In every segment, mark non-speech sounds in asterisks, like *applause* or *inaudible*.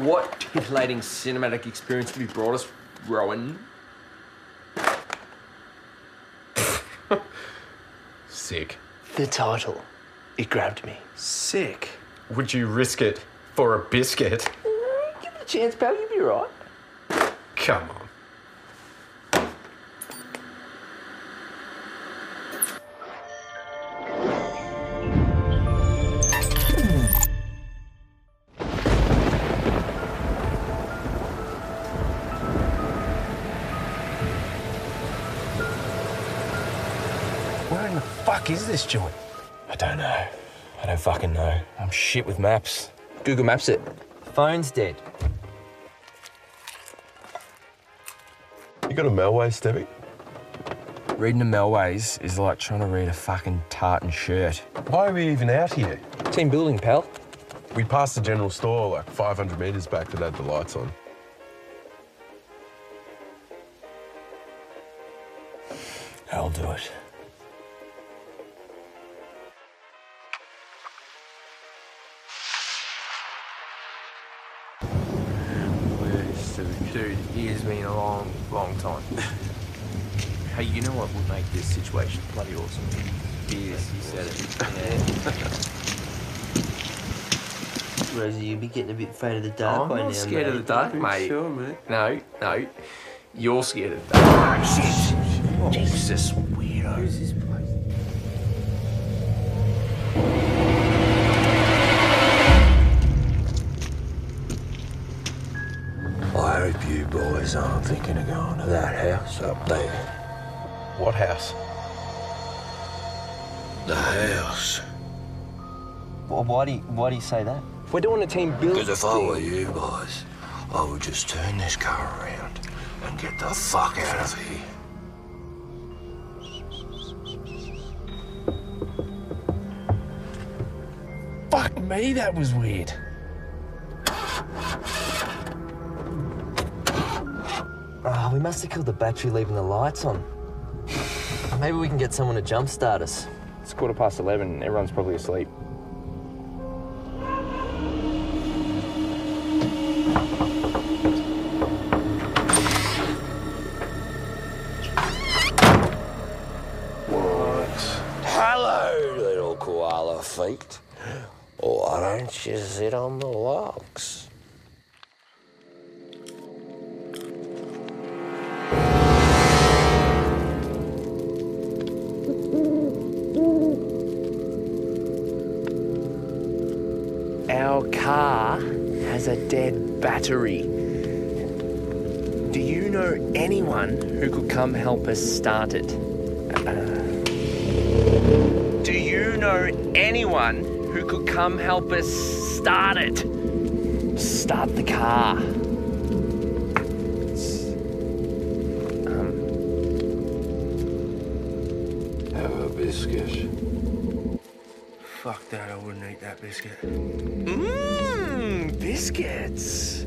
What titillating cinematic experience have you brought us, Rowan? Sick. The title. It grabbed me. Sick. Would you risk it for a biscuit? Give it a chance, pal. You'll be right. Come on. Fuck is this joint? I don't know. I don't fucking know. I'm shit with maps. Google Maps it. Phone's dead. You got a Melway, Stevie? Reading a Melways is like trying to read a fucking tartan shirt. Why are we even out here? Team building, pal. We passed the general store like 500 metres back that had the lights on. I'll do it. Dude, it has been a long, long time. *laughs* hey, you know what would make this situation bloody awesome? Beers, you said it. Rosie, you'd be getting a bit afraid of the dark I'm by not now, scared of the mate. dark, mate. Sure, mate. No, no. You're scared of the dark. Ah, oh, shit. Jesus, weirdo. Who's this place? Boys aren't thinking of going to that house up there. What house? The house. Well, why do you, why do you say that? We're doing a team build. Because if I were you boys, I would just turn this car around and get the fuck out of here. Fuck me, that was weird. Oh, we must have killed the battery leaving the lights on. Maybe we can get someone to jumpstart us. It's quarter past 11. Everyone's probably asleep. What? Hello, little koala feet. Why don't you sit on the logs? Car has a dead battery. Do you know anyone who could come help us start it? Uh, do you know anyone who could come help us start it? Start the car. Fuck that, I wouldn't eat that biscuit. Mmm, biscuits.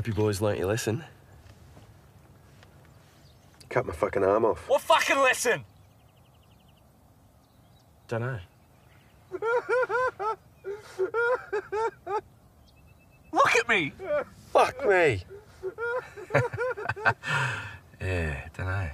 Hope you boys learnt your lesson. Cut my fucking arm off. What fucking lesson? Don't know. *laughs* Look at me! Fuck me. *laughs* yeah, don't know.